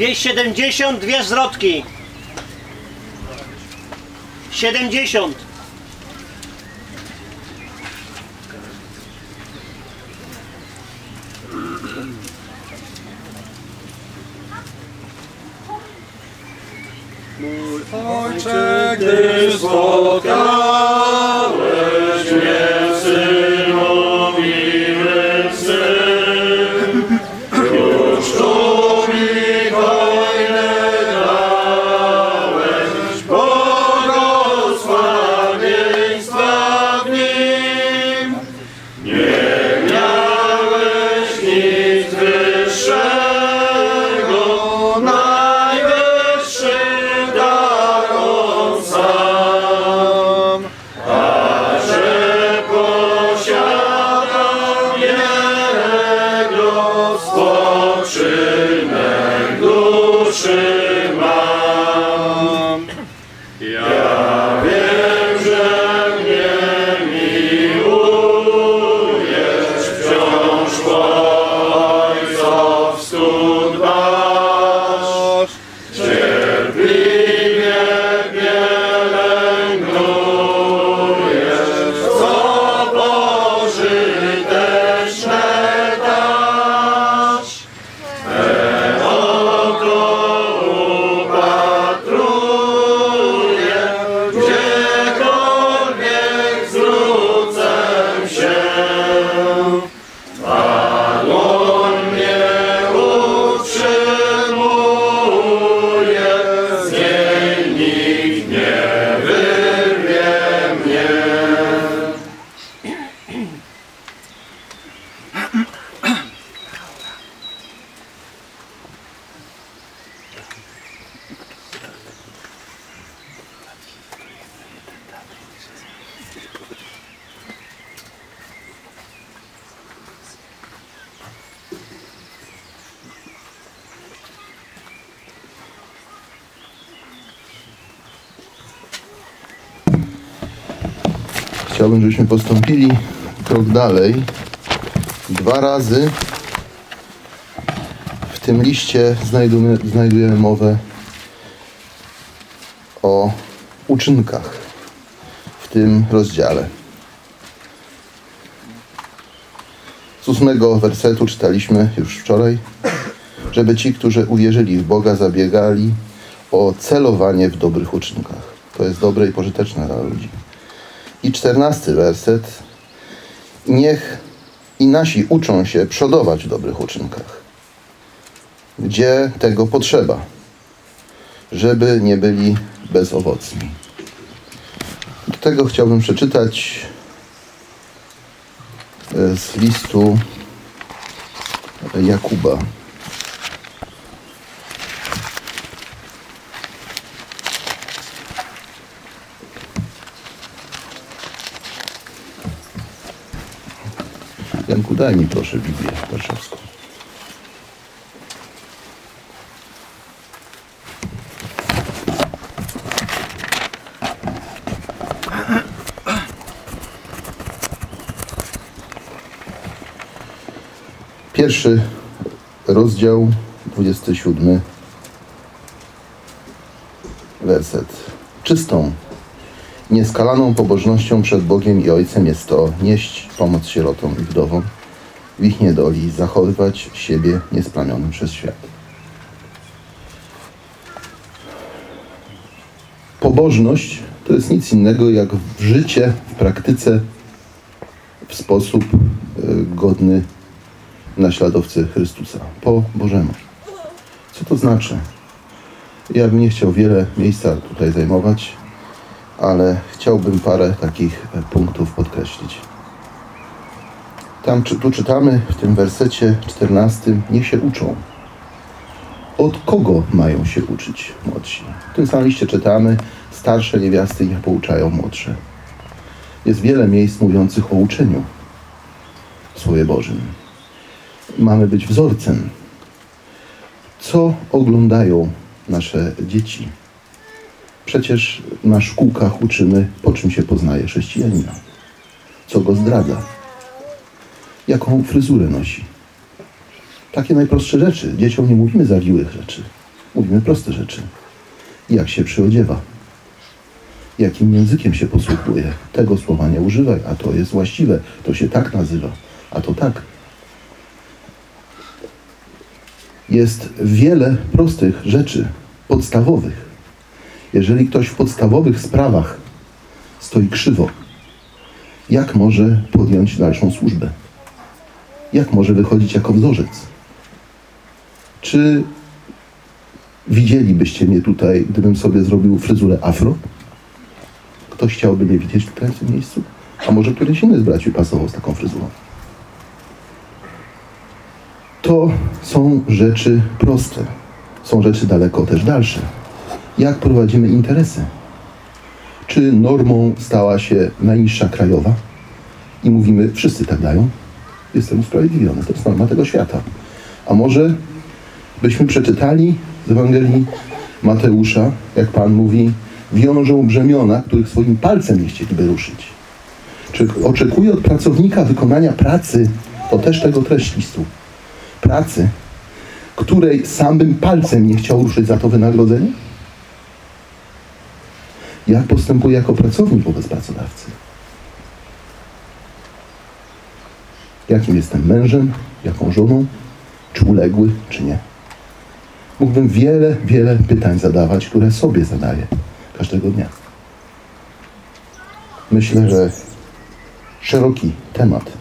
270, dwie zwrotki. 70. Chciałbym, żebyśmy postąpili krok dalej. Dwa razy w tym liście znajdujemy, znajdujemy mowę o uczynkach w tym rozdziale. Z ósmego wersetu czytaliśmy już wczoraj, żeby ci, którzy uwierzyli w Boga, zabiegali o celowanie w dobrych uczynkach. To jest dobre i pożyteczne dla ludzi. I czternasty werset. Niech i nasi uczą się przodować w dobrych uczynkach, gdzie tego potrzeba, żeby nie byli bezowocni. Do tego chciałbym przeczytać e, z listu Jakuba. Janku, daj mi proszę Biblię warszawską. Pierwszy rozdział, 27 werset. Czystą, nieskalaną pobożnością przed Bogiem i Ojcem jest to nieść pomoc sierotom i wdowom w ich niedoli zachowywać siebie niesplamionym przez świat. Pobożność to jest nic innego jak w życie, w praktyce, w sposób e, godny naśladowcy Chrystusa, po Bożemu. Co to znaczy? Ja bym nie chciał wiele miejsca tutaj zajmować, ale chciałbym parę takich e, punktów podkreślić. Tam, tu czytamy w tym wersecie 14, niech się uczą. Od kogo mają się uczyć młodsi? W tym samym liście czytamy, starsze niewiasty niech pouczają młodsze. Jest wiele miejsc mówiących o uczeniu w Słowie Bożym. Mamy być wzorcem. Co oglądają nasze dzieci? Przecież na szkółkach uczymy, po czym się poznaje chrześcijanina. Co go zdradza. Jaką fryzurę nosi. Takie najprostsze rzeczy. Dzieciom nie mówimy zawiłych rzeczy. Mówimy proste rzeczy. Jak się przyodziewa? Jakim językiem się posługuje? Tego słowa nie używaj, a to jest właściwe. To się tak nazywa, a to tak. Jest wiele prostych rzeczy, podstawowych. Jeżeli ktoś w podstawowych sprawach stoi krzywo, jak może podjąć dalszą służbę? Jak może wychodzić jako wzorzec? Czy widzielibyście mnie tutaj, gdybym sobie zrobił fryzurę afro? Ktoś chciałby mnie widzieć tutaj w tym miejscu? A może któryś inny z braci pasował z taką fryzurą? To są rzeczy proste. Są rzeczy daleko też dalsze. Jak prowadzimy interesy? Czy normą stała się najniższa krajowa? I mówimy, wszyscy tak dają. Jestem usprawiedliwiony. To jest norma tego świata. A może byśmy przeczytali z Ewangelii Mateusza, jak Pan mówi, wiążą brzemiona, których swoim palcem nie chcieliby ruszyć. Czy oczekuje od pracownika wykonania pracy, to też tego treść listu, pracy, której samym palcem nie chciał ruszyć za to wynagrodzenie? Jak postępuje jako pracownik wobec pracodawcy? Jakim jestem mężem, jaką żoną, czy uległy, czy nie? Mógłbym wiele, wiele pytań zadawać, które sobie zadaję każdego dnia. Myślę, że szeroki temat.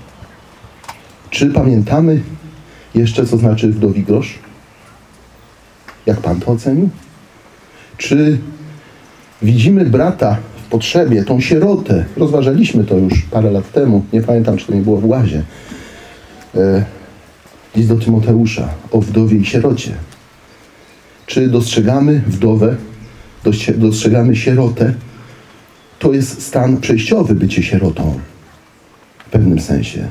Czy pamiętamy jeszcze, co znaczy wdowi grosz? Jak Pan to ocenił? Czy widzimy brata w potrzebie, tą sierotę? Rozważaliśmy to już parę lat temu. Nie pamiętam, czy to nie było w łazie. E, list do Tymoteusza o wdowie i sierocie. Czy dostrzegamy wdowę, dostrze- dostrzegamy sierotę? To jest stan przejściowy, bycie sierotą w pewnym sensie.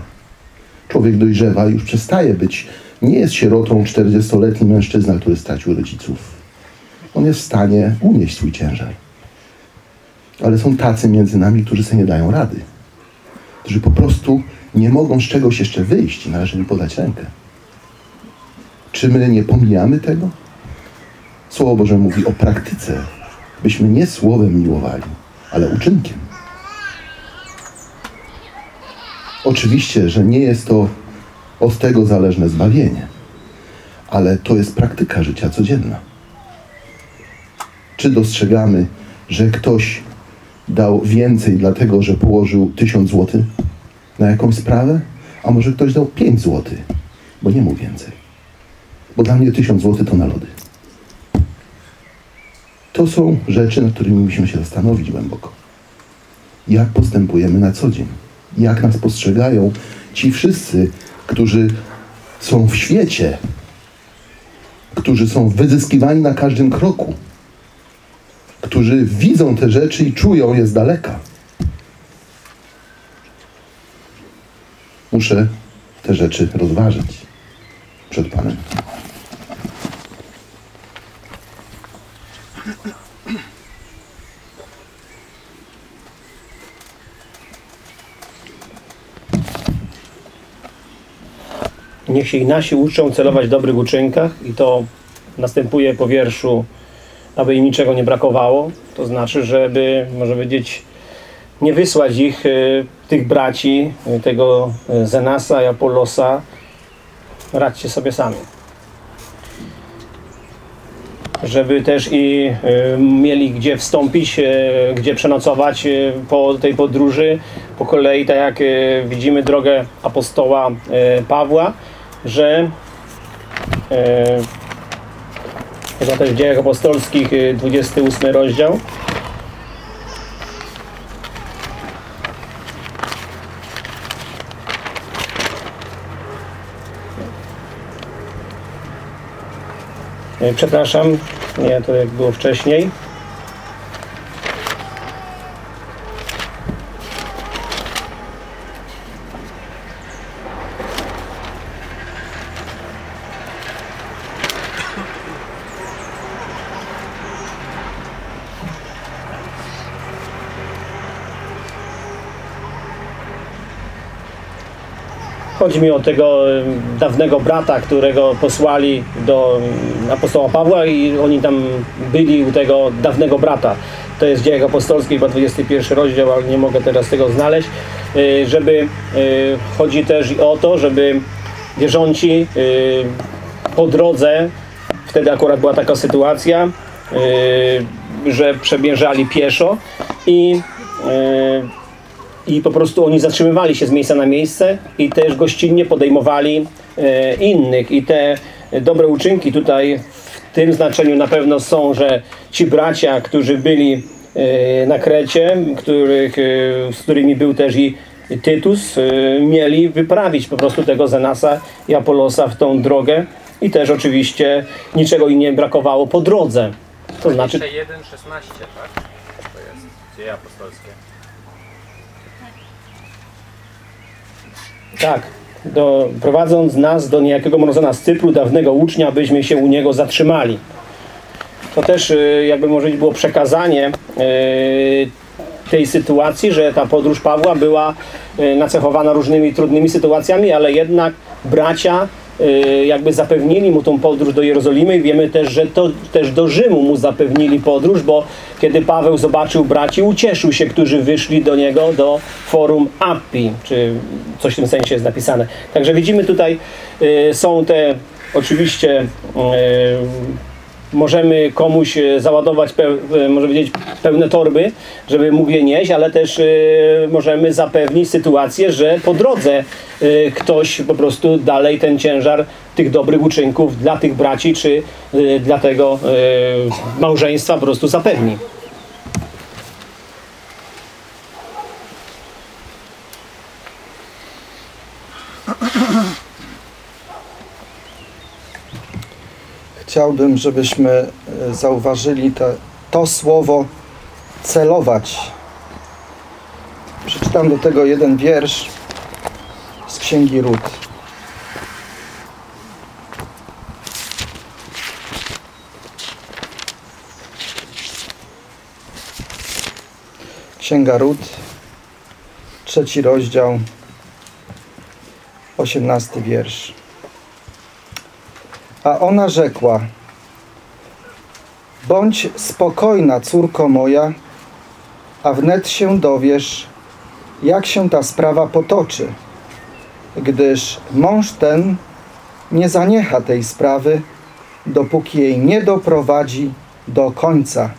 Człowiek dojrzewa już przestaje być, nie jest sierotą 40-letni mężczyzna, który stracił rodziców. On jest w stanie unieść swój ciężar. Ale są tacy między nami, którzy sobie nie dają rady. Którzy po prostu nie mogą z czegoś jeszcze wyjść i należy im podać rękę. Czy my nie pomijamy tego? Słowo Boże mówi o praktyce, byśmy nie słowem miłowali, ale uczynkiem. Oczywiście, że nie jest to od tego zależne zbawienie, ale to jest praktyka życia codzienna. Czy dostrzegamy, że ktoś dał więcej dlatego, że położył tysiąc złotych na jakąś sprawę, a może ktoś dał pięć złotych, bo nie mógł więcej. Bo dla mnie tysiąc złotych to na lody. To są rzeczy, nad którymi musimy się zastanowić głęboko. Jak postępujemy na co dzień? Jak nas postrzegają ci wszyscy, którzy są w świecie, którzy są wyzyskiwani na każdym kroku, którzy widzą te rzeczy i czują je z daleka. Muszę te rzeczy rozważyć przed Panem. Niech się i nasi uczą celować w dobrych uczynkach i to następuje po wierszu, aby im niczego nie brakowało. To znaczy, żeby, może powiedzieć, nie wysłać ich, y, tych braci, y, tego y, Zenasa i Apollosa. Radźcie sobie sami. Żeby też i mieli gdzie wstąpić, gdzie przenocować po tej podróży, po kolei, tak jak widzimy drogę apostoła Pawła, że y, Chyba też w dziejach apostolskich, y, 28 rozdział. Y, Przepraszam, nie, to jak było wcześniej. Chodzi mi o tego dawnego brata, którego posłali do apostoła Pawła i oni tam byli u tego dawnego brata. To jest Dziejach Apostolskich, chyba 21 rozdział, ale nie mogę teraz tego znaleźć. E, Żeby, e, chodzi też o to, żeby wierząci e, po drodze, wtedy akurat była taka sytuacja, że przebieżali pieszo i i po prostu oni zatrzymywali się z miejsca na miejsce i też gościnnie podejmowali e, innych i te dobre uczynki tutaj w tym znaczeniu na pewno są, że ci bracia, którzy byli e, na Krecie, których, e, z którymi był też i Tytus, e, mieli wyprawić po prostu tego Zenasa i Apolosa w tą drogę i też oczywiście niczego im nie brakowało po drodze. To znaczy Jeszcze 1,16, tak? To jest dzieje apostolskie. Tak, do, prowadząc nas do niejakiego Mrozona z Cypru, dawnego ucznia, byśmy się u niego zatrzymali. To też y, jakby może było przekazanie y, tej sytuacji, że ta podróż Pawła była y, nacechowana różnymi trudnymi sytuacjami, ale jednak bracia jakby zapewnili mu tą podróż do Jerozolimy i wiemy też, że to też do Rzymu mu zapewnili podróż, bo kiedy Paweł zobaczył braci, ucieszył się, którzy wyszli do niego do forum Appi, czy coś w tym sensie jest napisane. Także widzimy tutaj y, są te oczywiście y, możemy komuś e, załadować, e, może powiedzieć, pełne torby, żeby mógł je nieść, ale też e, możemy zapewnić sytuację, że po drodze ktoś po prostu dalej ten ciężar tych dobrych uczynków dla tych braci, czy dla tego małżeństwa po prostu zapewni. Chciałbym, żebyśmy e, zauważyli te, to słowo celować. Przeczytam do tego jeden wiersz z Księgi Ród. Księga Ród, trzeci rozdział, osiemnasty wiersz. A ona rzekła: Bądź spokojna, córko moja, a wnet się dowiesz, jak się ta sprawa potoczy, gdyż mąż ten nie zaniecha tej sprawy, dopóki jej nie doprowadzi do końca.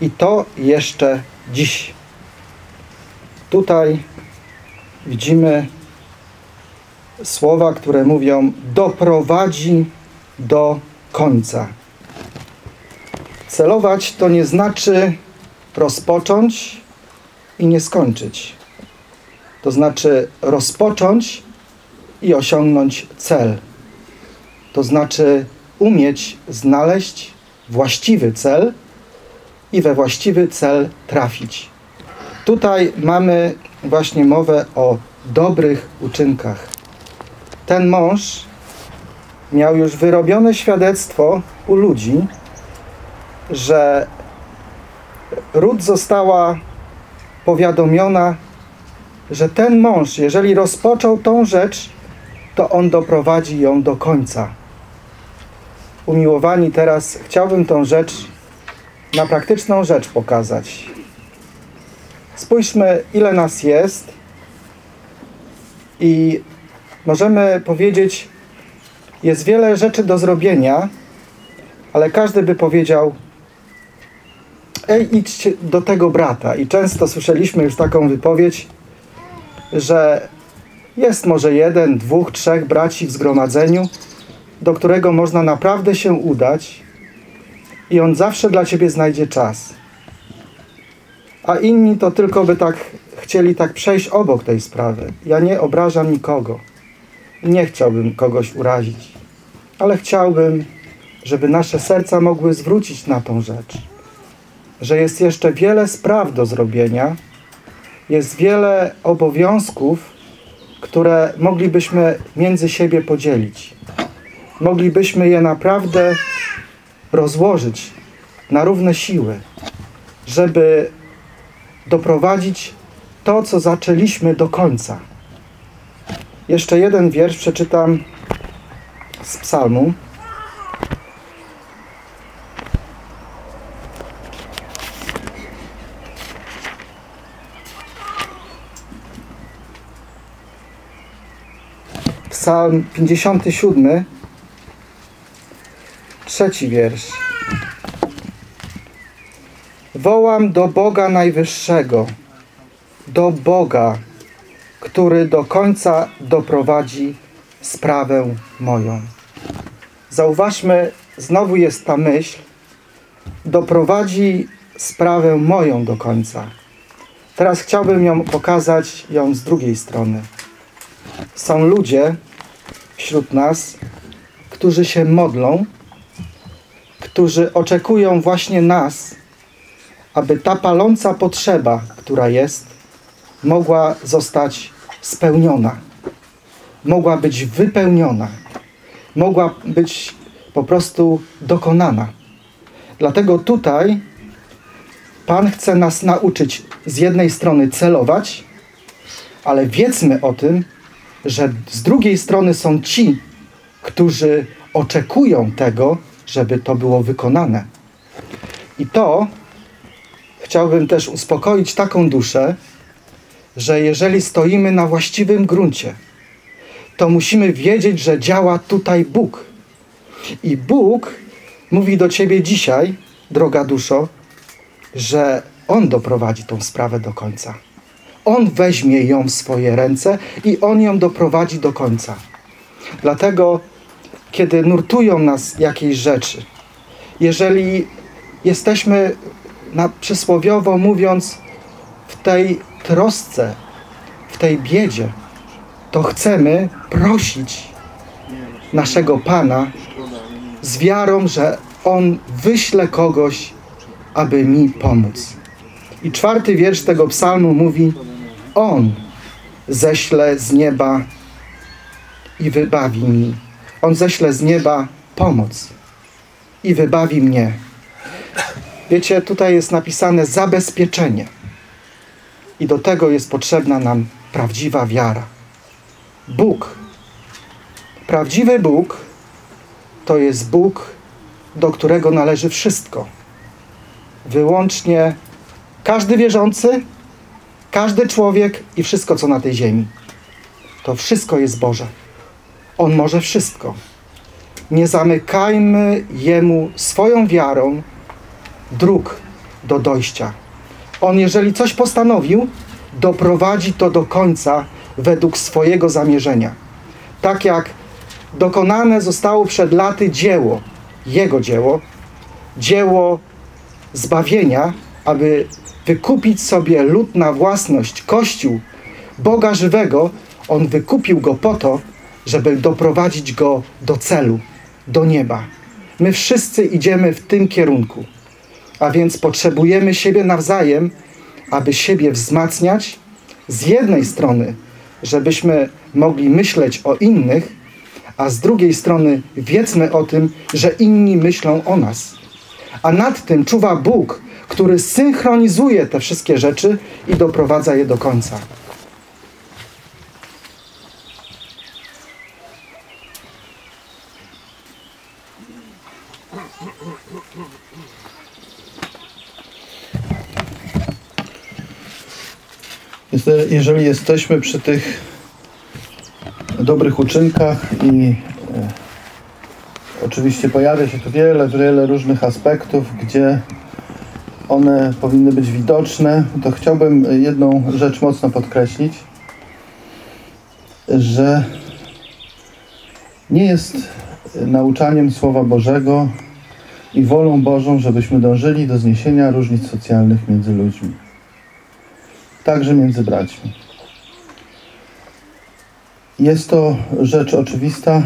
I to jeszcze dziś. Tutaj widzimy słowa, które mówią doprowadzi do końca. Celować to nie znaczy rozpocząć i nie skończyć. To znaczy rozpocząć i osiągnąć cel. To znaczy umieć znaleźć właściwy cel i we właściwy cel trafić. Tutaj mamy właśnie mowę o dobrych uczynkach ten mąż miał już wyrobione świadectwo u ludzi, że Ród została powiadomiona, że ten mąż, jeżeli rozpoczął tą rzecz, to on doprowadzi ją do końca. Umiłowani, teraz chciałbym tą rzecz na praktyczną rzecz pokazać. Spójrzmy, ile nas jest i możemy powiedzieć, jest wiele rzeczy do zrobienia, ale każdy by powiedział, ej, idźcie do tego brata. I często słyszeliśmy już taką wypowiedź, że jest może jeden, dwóch, trzech braci w zgromadzeniu, do którego można naprawdę się udać i on zawsze dla ciebie znajdzie czas. A inni to tylko by tak chcieli tak przejść obok tej sprawy. Ja nie obrażam nikogo. Nie chciałbym kogoś urazić, ale chciałbym, żeby nasze serca mogły zwrócić na tą rzecz, że jest jeszcze wiele spraw do zrobienia, jest wiele obowiązków, które moglibyśmy między siebie podzielić. Moglibyśmy je naprawdę rozłożyć na równe siły, żeby doprowadzić to, co zaczęliśmy do końca. Jeszcze jeden wiersz przeczytam z psalmu. Psalm 57, trzeci wiersz. Wołam do Boga Najwyższego, do Boga, który do końca doprowadzi sprawę moją. Zauważmy, znowu jest ta myśl, doprowadzi sprawę moją do końca. Teraz chciałbym ją pokazać ją z drugiej strony. Są ludzie wśród nas, którzy się modlą, którzy oczekują właśnie nas, aby ta paląca potrzeba, która jest, mogła zostać spełniona, mogła być wypełniona, mogła być po prostu dokonana. Dlatego tutaj Pan chce nas nauczyć z jednej strony celować, ale wiedzmy o tym, że z drugiej strony są ci, którzy oczekują tego, żeby to było wykonane. I to chciałbym też uspokoić taką duszę, że jeżeli stoimy na właściwym gruncie, to musimy wiedzieć, że działa tutaj Bóg. I Bóg mówi do ciebie dzisiaj, droga duszo, że On doprowadzi tą sprawę do końca. On weźmie ją w swoje ręce i On ją doprowadzi do końca. Dlatego, kiedy nurtują nas jakieś rzeczy, jeżeli jesteśmy na, przysłowiowo mówiąc w tej trosce, w tej biedzie, to chcemy prosić naszego Pana z wiarą, że On wyśle kogoś, aby mi pomóc. I czwarty wiersz tego psalmu mówi: On ześle z nieba i wybawi mi. On ześle z nieba pomoc i wybawi mnie. Wiecie, tutaj jest napisane zabezpieczenie. I do tego jest potrzebna nam prawdziwa wiara. Bóg, prawdziwy Bóg, to jest Bóg, do którego należy wszystko. Wyłącznie każdy wierzący, każdy człowiek i wszystko, co na tej ziemi. To wszystko jest Boże. On może wszystko. Nie zamykajmy Jemu swoją wiarą dróg do dojścia. On, jeżeli coś postanowił, doprowadzi to do końca według swojego zamierzenia. Tak jak dokonane zostało przed laty dzieło, Jego dzieło, dzieło zbawienia, aby wykupić sobie lud na własność, Kościół Boga żywego, On wykupił go po to, żeby doprowadzić go do celu, do nieba. My wszyscy idziemy w tym kierunku. A więc potrzebujemy siebie nawzajem, aby siebie wzmacniać. Z jednej strony, żebyśmy mogli myśleć o innych, a z drugiej strony wiedzmy o tym, że inni myślą o nas. A nad tym czuwa Bóg, który synchronizuje te wszystkie rzeczy i doprowadza je do końca. Jest- Jeżeli jesteśmy przy tych dobrych uczynkach i e, oczywiście pojawia się tu wiele, wiele różnych aspektów, gdzie one powinny być widoczne, to chciałbym jedną rzecz mocno podkreślić, że nie jest nauczaniem Słowa Bożego i wolą Bożą, żebyśmy dążyli do zniesienia różnic socjalnych między ludźmi także między braćmi. Jest to rzecz oczywista,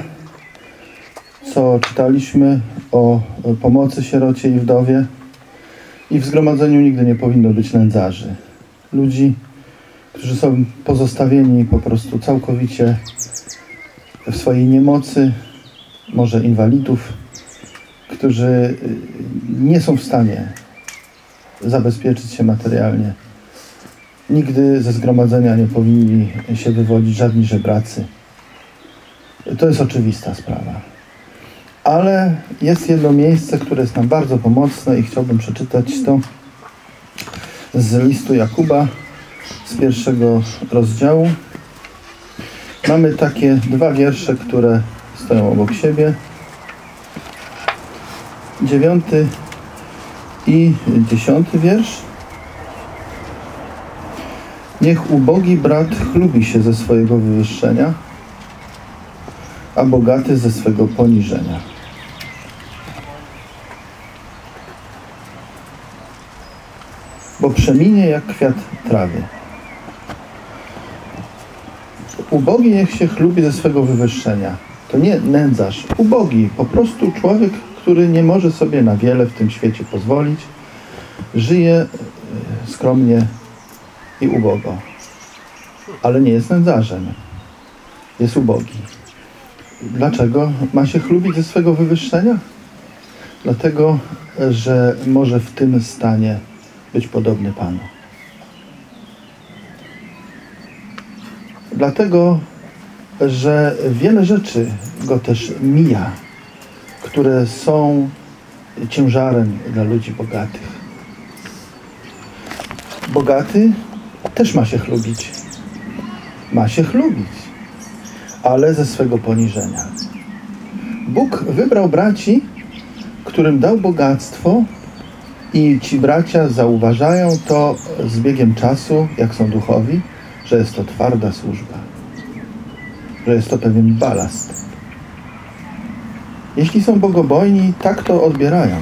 co czytaliśmy o pomocy sierocie i wdowie. I w zgromadzeniu nigdy nie powinno być nędzarzy. Ludzi, którzy są pozostawieni po prostu całkowicie w swojej niemocy, może inwalidów, którzy nie są w stanie zabezpieczyć się materialnie. Nigdy ze zgromadzenia nie powinni się wywodzić żadni żebracy. To jest oczywista sprawa. Ale jest jedno miejsce, które jest nam bardzo pomocne i chciałbym przeczytać to z listu Jakuba z pierwszego rozdziału. Mamy takie dwa wiersze, które stoją obok siebie. Dziewiąty i dziesiąty wiersz. Niech ubogi brat chlubi się ze swojego wywyższenia, a bogaty ze swego poniżenia. Bo przeminie jak kwiat trawy. Ubogi niech się chlubi ze swego wywyższenia. To nie nędzarz, ubogi, po prostu człowiek, który nie może sobie na wiele w tym świecie pozwolić, żyje e, skromnie i ubogo, ale nie jest nędzarzem, jest ubogi. Dlaczego ma się chlubić ze swego wywyższenia? Dlatego, że może w tym stanie być podobny Panu. Dlatego, że wiele rzeczy go też mija, które są ciężarem dla ludzi bogatych. Bogaty też ma się chlubić. Ma się chlubić, ale ze swego poniżenia. Bóg wybrał braci, którym dał bogactwo, i ci bracia zauważają to z biegiem czasu, jak są duchowi, że jest to twarda służba, że jest to pewien balast. Jeśli są bogobojni, tak to odbierają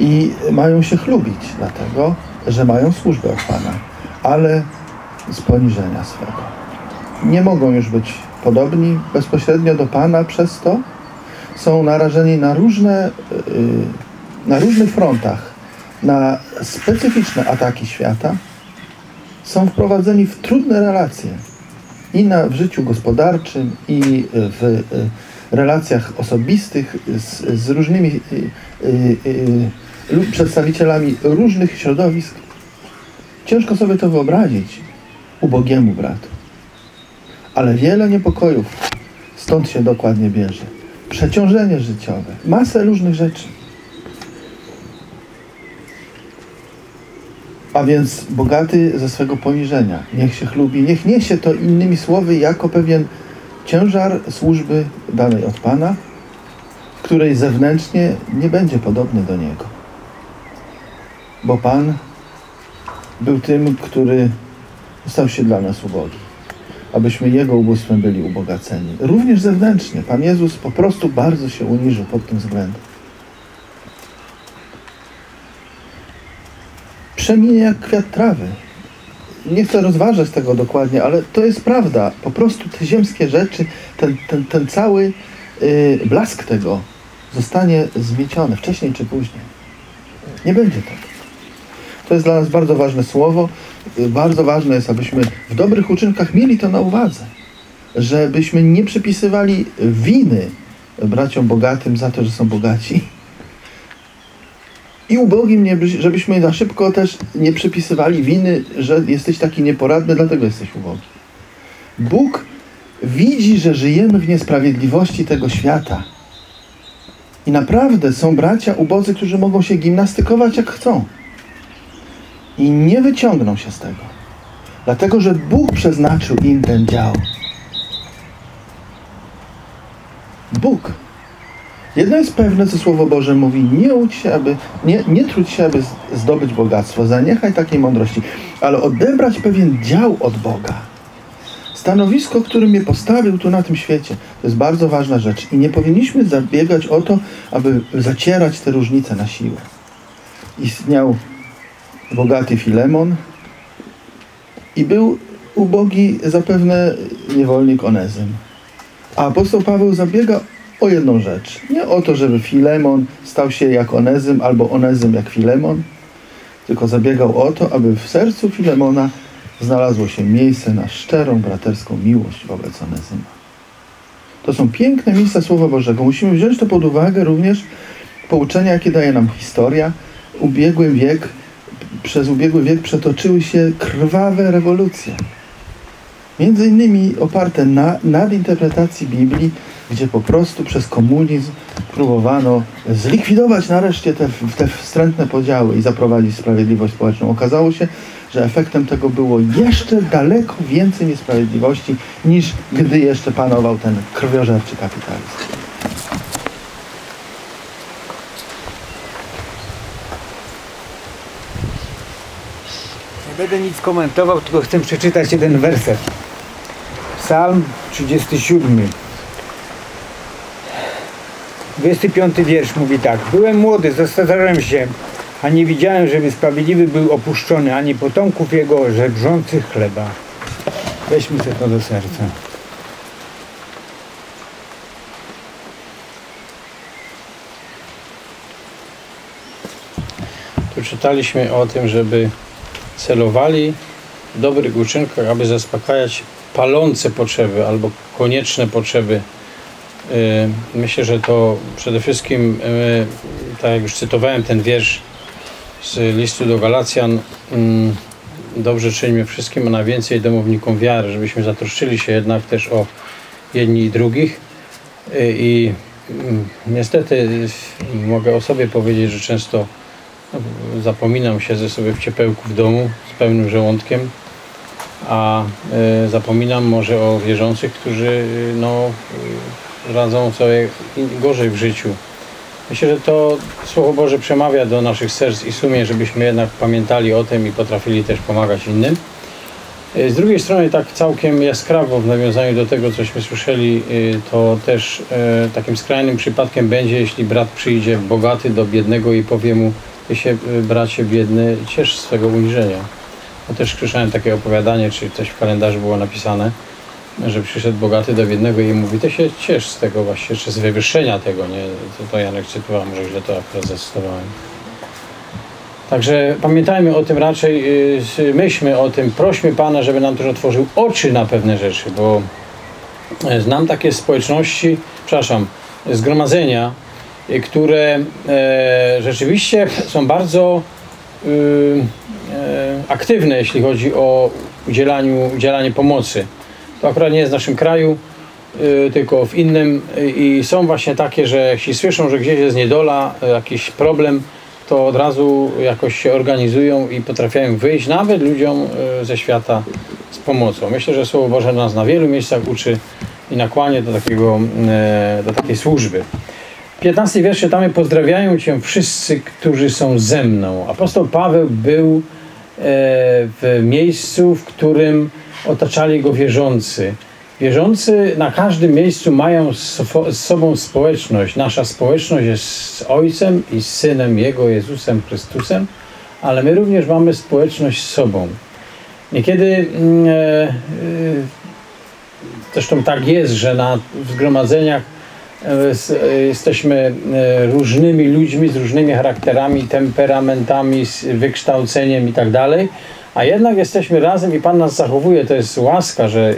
i mają się chlubić, dlatego że mają służbę od Pana, ale z poniżenia swego. Nie mogą już być podobni bezpośrednio do Pana, przez to są narażeni na różne, yy, na różnych frontach, na specyficzne ataki świata, są wprowadzeni w trudne relacje i na, w życiu gospodarczym, i w y, relacjach osobistych z, z różnymi y, y, y, przedstawicielami różnych środowisk. Ciężko sobie to wyobrazić ubogiemu bratu. Ale wiele niepokojów stąd się dokładnie bierze. Przeciążenie życiowe, masę różnych rzeczy. A więc bogaty ze swego poniżenia, niech się chlubi, niech niesie to innymi słowy jako pewien ciężar służby danej od Pana, w której zewnętrznie nie będzie podobny do Niego. Bo Pan był tym, który stał się dla nas ubogi, abyśmy Jego ubóstwem byli ubogaceni. Również zewnętrznie. Pan Jezus po prostu bardzo się uniżył pod tym względem. Przeminie jak kwiat trawy. Nie chcę rozważać tego dokładnie, ale to jest prawda. Po prostu te ziemskie rzeczy, ten, ten, ten cały yy, blask tego zostanie zmieciony wcześniej czy później. Nie będzie tak. To jest dla nas bardzo ważne słowo. Yy, Bardzo ważne jest, abyśmy w dobrych uczynkach mieli to na uwadze. Żebyśmy nie przypisywali winy braciom bogatym za to, że są bogaci. I ubogim, żebyśmy za szybko też nie przypisywali winy, że jesteś taki nieporadny, dlatego jesteś ubogi. Bóg widzi, że żyjemy w niesprawiedliwości tego świata. I naprawdę są bracia ubodzy, którzy mogą się gimnastykować jak chcą. I nie wyciągną się z tego. Dlatego, że Bóg przeznaczył im ten dział. Bóg. Jedno jest pewne, co Słowo Boże mówi, nie ucz się, aby, nie, nie trudź się, aby zdobyć bogactwo, zaniechaj takiej mądrości, ale odebrać pewien dział od Boga. Stanowisko, które mnie postawił tu na tym świecie, to jest bardzo ważna rzecz i nie powinniśmy zabiegać o to, aby zacierać te różnice na siłę. Istniał bogaty Filemon i był ubogi zapewne niewolnik Onezym. A apostoł Paweł zabiega o jedną rzecz. Nie o to, żeby Filemon stał się jak Onezym albo Onezym jak Filemon, tylko zabiegał o to, aby w sercu Filemona znalazło się miejsce na szczerą, braterską miłość wobec Onezyma. To są piękne miejsca Słowa Bożego. Musimy wziąć to pod uwagę również pouczenia, jakie daje nam historia. Ubiegły wiek, przez ubiegły wiek przetoczyły się krwawe rewolucje. Między innymi oparte na nadinterpretacji Biblii, gdzie po prostu przez komunizm próbowano zlikwidować nareszcie te, te wstrętne podziały i zaprowadzić sprawiedliwość społeczną. Okazało się, że efektem tego było jeszcze daleko więcej niesprawiedliwości niż gdy jeszcze panował ten krwiożerczy kapitalizm. Będę nic komentował, tylko chcę przeczytać jeden werset. Psalm 37. 25 wiersz mówi tak. Byłem młody, zastarzałem się, a nie widziałem, żeby sprawiedliwy był opuszczony, ani potomków jego żebrzących chleba. Weźmy sobie to do serca. Tu czytaliśmy o tym, żeby celowali w dobrych uczynkach, aby zaspokajać palące potrzeby albo konieczne potrzeby. Yy, Myślę, że to przede wszystkim, yy, tak jak już cytowałem ten wiersz z listu do Galacjan, mm, dobrze czynimy wszystkim, a najwięcej domownikom wiary, żebyśmy zatroszczyli się jednak też o jedni i drugich. Yy, I mm, niestety mogę o sobie powiedzieć, że często zapominam, siedzę sobie w ciepełku w domu z pełnym żołądkiem, a e, zapominam może o wierzących, którzy e, no, e, radzą sobie gorzej w życiu. Myślę, że to Słowo Boże przemawia do naszych serc i sumień, żebyśmy jednak pamiętali o tym i potrafili też pomagać innym. Z drugiej strony, tak całkiem jaskrawo w nawiązaniu do tego, cośmy słyszeli, to też takim skrajnym przypadkiem będzie, jeśli brat przyjdzie bogaty do biednego i powie mu, ty się, e, bracie biedny, ciesz swego uniżenia. No też słyszałem takie opowiadanie, czy coś w kalendarzu było napisane, że przyszedł bogaty do biednego i mówi, ty się ciesz z tego właśnie, czy z wywyższenia tego, nie? To, to Janek cytował, może źle to akurat zacytowałem. Także pamiętajmy o tym raczej, s- myślmy o tym, prośmy Pana, żeby nam też otworzył oczy na pewne rzeczy, bo e, znam takie społeczności, przepraszam, zgromadzenia, y, które e, rzeczywiście są bardzo y, e, aktywne, jeśli chodzi o udzielaniu, udzielanie pomocy. To akurat nie jest w naszym kraju, y, tylko w innym y, i są właśnie takie, że jeśli słyszą, że gdzieś jest niedola, y, jakiś problem, to od razu jakoś się organizują i potrafią wyjść nawet ludziom y, ze świata z pomocą. Myślę, że Słowo Boże nas na wielu miejscach uczy i nakłania do, takiego, do takiej służby. 15 wiersz czytamy, pozdrawiają Cię wszyscy, którzy są ze mną. Apostoł Paweł był e, w miejscu, w którym otaczali go wierzący. Wierzący na każdym miejscu mają z sobą społeczność. Nasza społeczność jest z Ojcem i z Synem Jego, Jezusem Chrystusem, ale my również mamy społeczność z sobą. Niekiedy mm, e, e, Zresztą tak jest, że na w zgromadzeniach jesteśmy e, różnymi ludźmi z różnymi charakterami, temperamentami, z wykształceniem i tak dalej, a jednak jesteśmy razem i Pan nas zachowuje. To jest łaska, że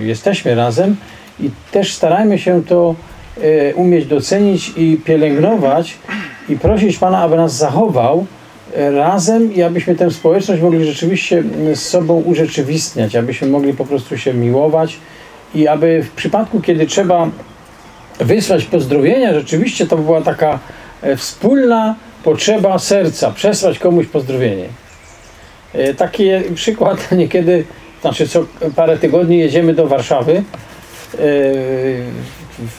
e, jesteśmy razem i też starajmy się to e, umieć docenić i pielęgnować i prosić Pana, aby nas zachował razem i abyśmy tę społeczność mogli rzeczywiście z sobą urzeczywistniać, abyśmy mogli po prostu się miłować i aby w przypadku, kiedy trzeba wysłać pozdrowienia, rzeczywiście to była taka e, wspólna potrzeba serca, przesłać komuś pozdrowienie. E, Taki przykład niekiedy, znaczy co parę tygodni jedziemy do Warszawy. E,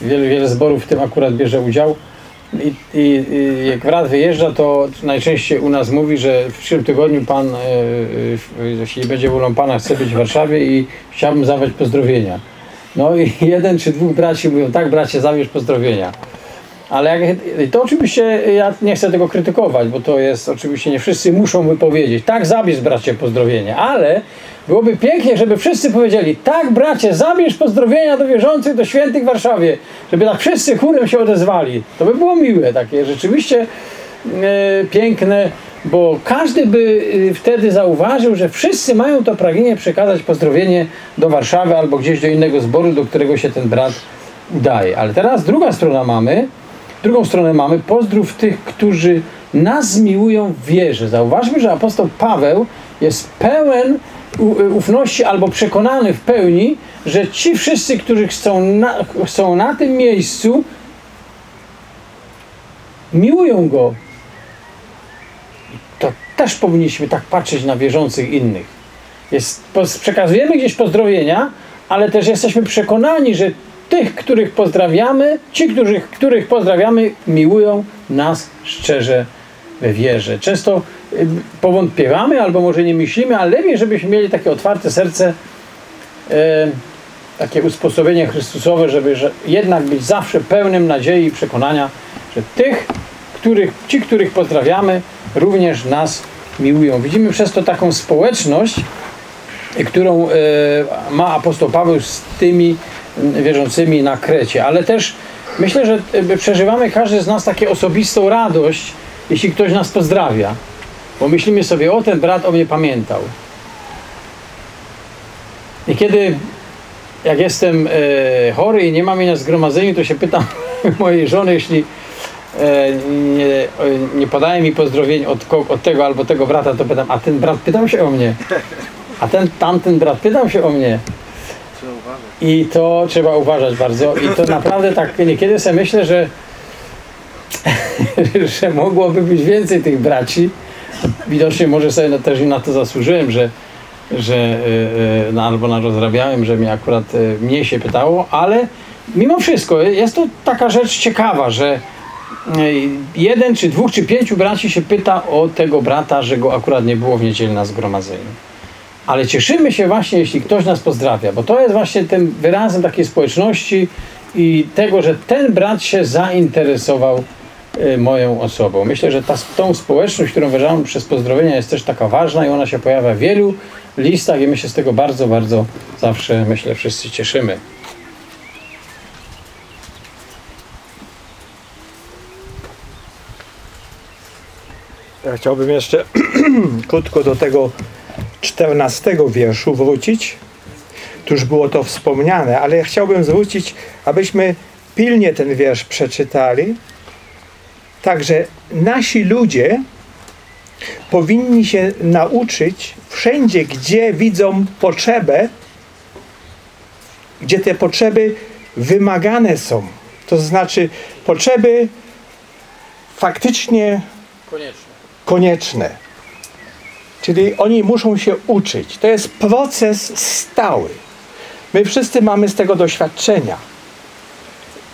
Wiele, wiele zborów w tym akurat bierze udział. I, i, I jak brat wyjeżdża, to najczęściej u nas mówi, że w przyszłym tygodniu pan, jeśli będzie wolą pana, chce być w Warszawie i chciałbym zabrać pozdrowienia. No i jeden czy dwóch braci mówią, tak bracie, zabierz pozdrowienia. Ale jak, to oczywiście ja nie chcę tego krytykować, bo to jest oczywiście nie wszyscy muszą wypowiedzieć. Tak, zabierz bracie pozdrowienia, ale byłoby pięknie, żeby wszyscy powiedzieli, tak bracie, zabierz pozdrowienia do wierzących, do świętych w Warszawie, żeby tak wszyscy chórem się odezwali. To by było miłe, takie rzeczywiście e, piękne, bo każdy by e, wtedy zauważył, że wszyscy mają to pragnienie przekazać pozdrowienie do Warszawy albo gdzieś do innego zboru, do którego się ten brat udaje. Ale teraz druga strona mamy, drugą stronę mamy pozdrów tych, którzy nas miłują w wierze. Zauważmy, że apostoł Paweł jest pełen u- ufności albo przekonany w pełni, że ci wszyscy, którzy chcą na, chcą na tym miejscu, miłują Go. Też powinniśmy tak patrzeć na wierzących innych. Jest, przekazujemy gdzieś pozdrowienia, ale też jesteśmy przekonani, że tych, których pozdrawiamy, ci, których, których pozdrawiamy, miłują nas szczerze we wierze. Często powątpiewamy, albo może nie myślimy, ale lepiej, żebyśmy mieli takie otwarte serce, takie usposobienie Chrystusowe, żeby że jednak być zawsze pełnym nadziei i przekonania, że tych, których, ci, których pozdrawiamy, również nas miłują. Widzimy przez to taką społeczność, którą e, ma apostoł Paweł z tymi wierzącymi na Krecie, ale też myślę, że e, przeżywamy każdy z nas taką osobistą radość, jeśli ktoś nas pozdrawia, bo myślimy sobie, o ten brat o mnie pamiętał. I kiedy jak jestem e, chory i nie mam jej na zgromadzeniu, to się pytam mojej żony, jeśli nie, e, nie podaje mi pozdrowień od, od tego albo tego brata, to pytam, a ten brat pytał się o mnie. A ten tamten brat pytał się o mnie. I to trzeba uważać bardzo. I to naprawdę tak niekiedy sobie myślę, że, że mogłoby być więcej tych braci. Widocznie może sobie też na to zasłużyłem, że, że no, albo na rozrabiałem, że mnie akurat mnie się pytało, ale mimo wszystko jest to taka rzecz ciekawa, że jeden, czy dwóch, czy pięciu braci się pyta o tego brata, że go akurat nie było w niedzielę na zgromadzeniu. Ale cieszymy się właśnie, jeśli ktoś nas pozdrawia, bo to jest właśnie tym wyrazem takiej społeczności i tego, że ten brat się zainteresował y, moją osobą. Myślę, że ta, tą społeczność, którą wyrażamy przez pozdrowienia jest też taka ważna i ona się pojawia w wielu listach i my się z tego bardzo, bardzo zawsze, myślę, wszyscy cieszymy. Ja chciałbym jeszcze krótko do tego czternastego wierszu wrócić. Tu już było to wspomniane, ale ja chciałbym zwrócić, abyśmy pilnie ten wiersz przeczytali. Także nasi ludzie powinni się nauczyć wszędzie, gdzie widzą potrzebę, gdzie te potrzeby wymagane są. To znaczy potrzeby faktycznie Koniecznie. Konieczne. Czyli oni muszą się uczyć. To jest proces stały. My wszyscy mamy z tego doświadczenia.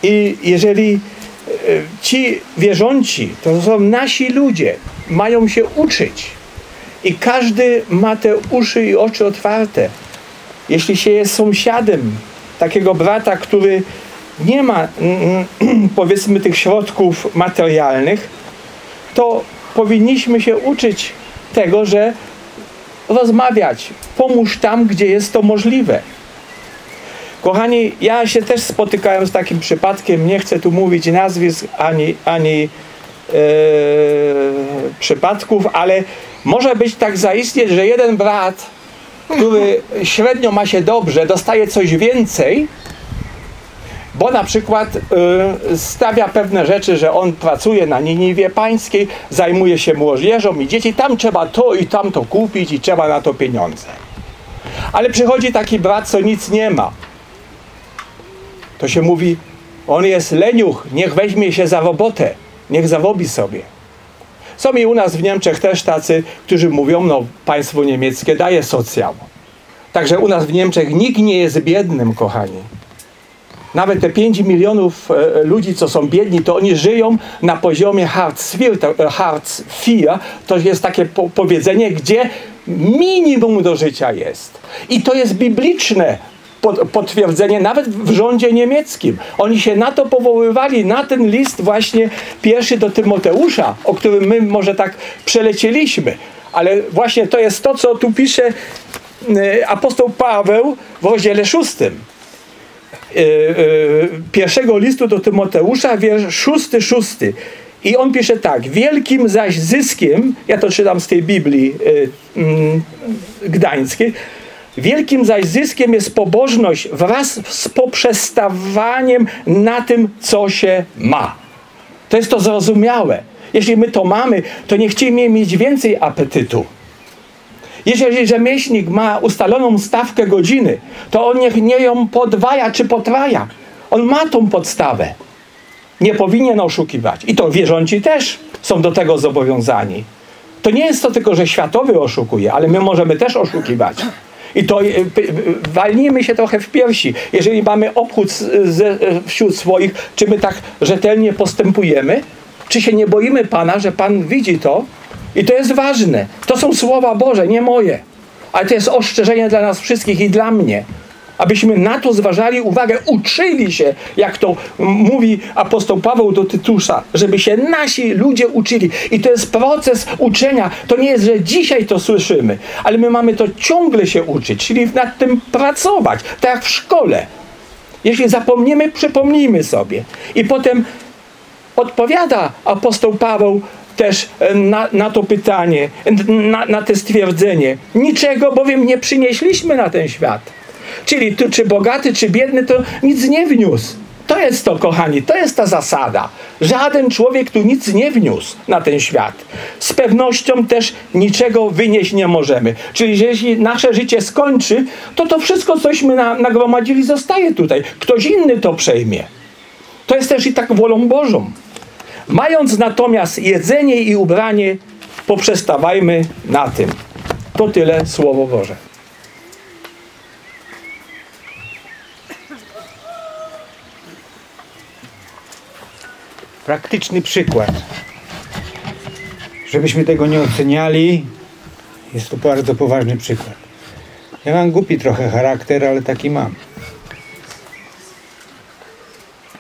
I jeżeli e, ci wierząci, to są nasi ludzie, mają się uczyć. I każdy ma te uszy i oczy otwarte. Jeśli się jest sąsiadem takiego brata, który nie ma powiedzmy tych środków materialnych, to powinniśmy się uczyć tego, że rozmawiać, pomóż tam, gdzie jest to możliwe. Kochani, ja się też spotykałem z takim przypadkiem, nie chcę tu mówić nazwisk ani, ani e, przypadków, ale może być tak zaistnieć, że jeden brat, który średnio ma się dobrze, dostaje coś więcej, bo na przykład y, stawia pewne rzeczy, że on pracuje na Niniwie Pańskiej, zajmuje się młodzieżą i dzieci, tam trzeba to i tamto kupić i trzeba na to pieniądze. Ale przychodzi taki brat, co nic nie ma. To się mówi, on jest leniuch, niech weźmie się za robotę, niech zarobi sobie. Są i u nas w Niemczech też tacy, którzy mówią, no państwo niemieckie daje socjal. Także u nas w Niemczech nikt nie jest biednym, kochani. Nawet te 5 milionów e, ludzi, co są biedni, to oni żyją na poziomie Hartz IV. To, e, to jest takie po powiedzenie, gdzie minimum do życia jest. I to jest bibliczne pot potwierdzenie nawet w rządzie niemieckim. Oni się na to powoływali, na ten list właśnie pierwszy do Tymoteusza, o którym my może tak przelecieliśmy. Ale właśnie to jest to, co tu pisze e, apostoł Paweł w rozdziale szóstym e, e, pierwszego listu do Tymoteusza, wiersz szósty, szósty. I on pisze tak, wielkim zaś zyskiem, ja to czytam z tej Biblii e, mm, gdańskiej, wielkim zaś zyskiem jest pobożność wraz z poprzestawaniem na tym, co się ma. To jest to zrozumiałe. Jeśli my to mamy, to nie chcemy mieć więcej apetytu. Jeżeli rzemieślnik ma ustaloną stawkę godziny, to on niech nie ją podwaja czy potraja. On ma tą podstawę. Nie powinien oszukiwać. I to wierzący też są do tego zobowiązani. To nie jest to tylko, że światowy oszukuje, ale my możemy też oszukiwać. I to p- e, walnijmy się trochę w piersi. Jeżeli mamy obchód wśród swoich, czy my tak rzetelnie postępujemy, czy się nie boimy Pana, że Pan widzi to? I to jest ważne. To są słowa Boże, nie moje. Ale to jest ostrzeżenie dla nas wszystkich i dla mnie. Abyśmy na to zważali uwagę, uczyli się, jak to mówi apostoł Paweł do Tytusza, żeby się nasi ludzie uczyli. I to jest proces uczenia. To nie jest, że dzisiaj to słyszymy, ale my mamy to ciągle się uczyć, czyli nad tym pracować, tak jak w szkole. Jeśli zapomnimy, przypomnijmy sobie. I potem odpowiada apostoł Paweł też e, na, na to pytanie, na, na stwierdzenie. Niczego bowiem nie przynieśliśmy na ten świat. Czyli tu czy bogaty, czy biedny, to nic nie wniósł. To jest to, kochani, to jest ta zasada. Żaden człowiek tu nic nie wniósł na ten świat. Z pewnością też niczego wynieść nie możemy. Czyli jeśli nasze życie skończy, to to wszystko, cośmy na, nagromadzili, zostaje tutaj. Ktoś inny to przejmie. To jest też i tak wolą Bożą. Mając natomiast jedzenie i ubranie, poprzestawajmy na tym. To tyle Słowo Boże. Praktyczny przykład. Żebyśmy tego nie oceniali, jest to bardzo poważny przykład. Ja mam głupi trochę charakter, ale taki mam.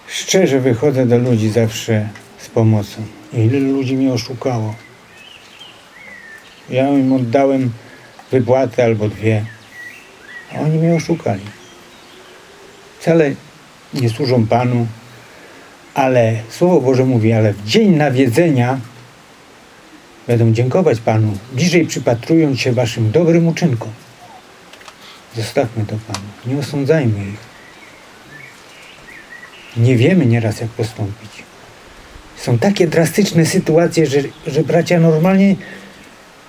Szczerze wychodzę do ludzi zawsze z pomocą. Ile ludzi mnie oszukało. Ja im oddałem wypłatę albo dwie, a oni mnie oszukali. Wcale nie służą Panu, ale Słowo Boże mówi, ale w dzień nawiedzenia będą dziękować Panu, bliżej przypatrując się Waszym dobrym uczynkom. Zostawmy to Panu, nie osądzajmy ich. Nie wiemy nieraz, jak postąpić. Są takie drastyczne sytuacje, że, że bracia normalnie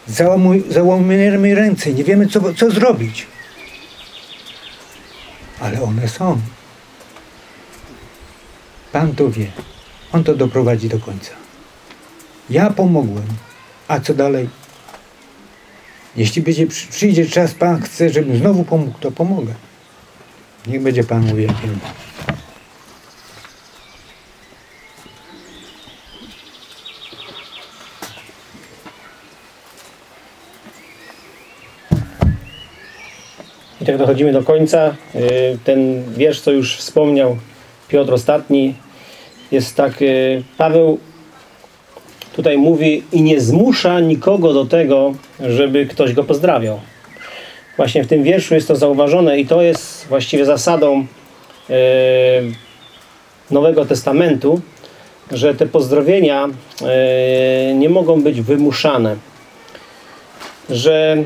załamuj, załamujemy ręce, nie wiemy, co, co zrobić. Ale one są. Pan to wie. On to doprowadzi do końca. Ja pomogłem. A co dalej? Jeśli będzie, przy- przyjdzie czas, Pan chce, żebym znowu pomógł, to pomogę. Niech będzie Pan uwielbiony. I tak dochodzimy do końca. Y, Ten wiersz, co już wspomniał Piotr ostatni, jest tak, y, Paweł tutaj mówi i nie zmusza nikogo do tego, żeby ktoś go pozdrawiał. Właśnie w tym wierszu jest to zauważone i to jest właściwie zasadą y, Nowego Testamentu, że te pozdrowienia nie mogą być wymuszane. Że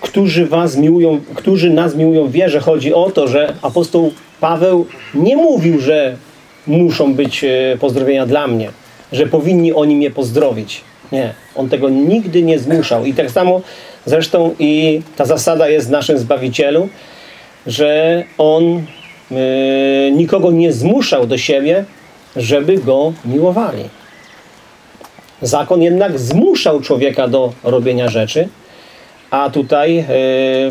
którzy was miłują, którzy nas miłują wierze. Chodzi o to, że apostoł Paweł nie mówił, że muszą być e, pozdrowienia dla mnie, że powinni oni mnie pozdrowić. Nie, on tego nigdy nie zmuszał. I tak samo zresztą i ta zasada jest w naszym Zbawicielu, że on e, nikogo nie zmuszał do siebie, żeby go miłowali. Zakon jednak zmuszał człowieka do robienia rzeczy, a tutaj e,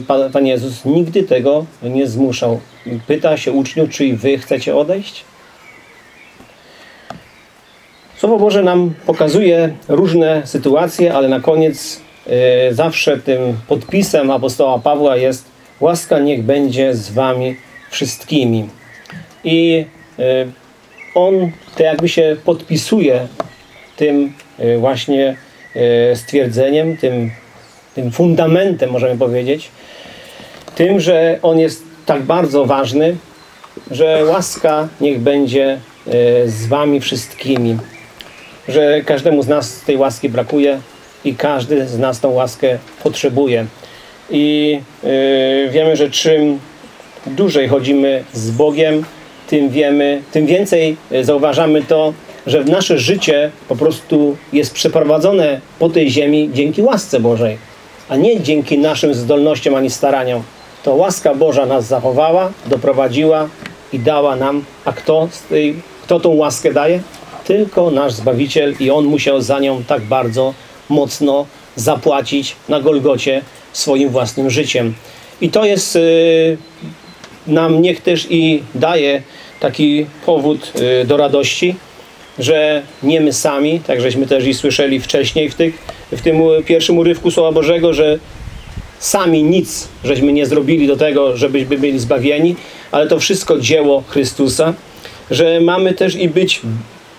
Pan, Pan Jezus nigdy tego nie zmuszał. Pyta się uczniów, czy i wy chcecie odejść? Słowo Boże nam pokazuje różne sytuacje, ale na koniec e, zawsze tym podpisem apostoła Pawła jest łaska niech będzie z wami wszystkimi. I e, on to jakby się podpisuje tym właśnie stwierdzeniem, tym tym fundamentem, możemy powiedzieć, tym, że on jest tak bardzo ważny, że łaska niech będzie e, z wami wszystkimi, że każdemu z nas tej łaski brakuje i każdy z nas tą łaskę potrzebuje. I e, wiemy, że czym dłużej chodzimy z Bogiem, tym wiemy, tym więcej e, zauważamy to, że nasze życie po prostu jest przeprowadzone po tej ziemi dzięki łasce Bożej, a nie dzięki naszym zdolnościom ani staraniom. To łaska Boża nas zachowała, doprowadziła i dała nam. A kto, kto tą łaskę daje? Tylko nasz Zbawiciel i On musiał za nią tak bardzo mocno zapłacić na Golgocie swoim własnym życiem. I to jest y, nam niech też i daje taki powód y, do radości, że nie my sami, tak żeśmy też i słyszeli wcześniej w, tych, w tym pierwszym urywku Słowa Bożego, że sami nic żeśmy nie zrobili do tego, żebyśmy byli zbawieni, ale to wszystko dzieło Chrystusa, że mamy też i być,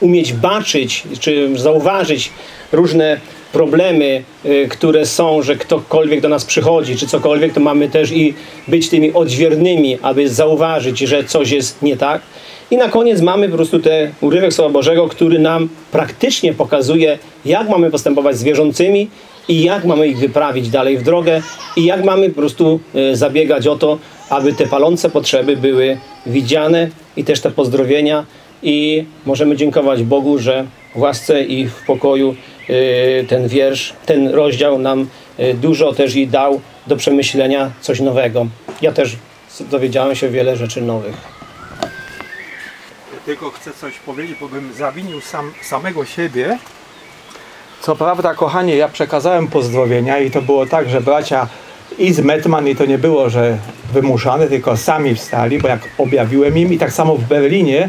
umieć baczyć, czy zauważyć różne problemy, y, które są, że ktokolwiek do nas przychodzi, czy cokolwiek, to mamy też i być tymi odźwiernymi, aby zauważyć, że coś jest nie tak. I na koniec mamy po prostu ten urywek Słowa Bożego, który nam praktycznie pokazuje, jak mamy postępować z wierzącymi i jak mamy ich wyprawić dalej w drogę i jak mamy po prostu e, zabiegać o to, aby te palące potrzeby były widziane i też te pozdrowienia i możemy dziękować Bogu, że w łasce i w pokoju e, ten wiersz, ten rozdział nam e, dużo też i dał do przemyślenia coś nowego. Ja też dowiedziałem się wiele rzeczy nowych. Tylko chcę coś powiedzieć, bo bym zawinił sam, samego siebie. Co prawda, kochanie, ja przekazałem pozdrowienia i to było tak, że bracia i z Metman i to nie było, że wymuszane, tylko sami wstali, bo jak objawiłem im i tak samo w Berlinie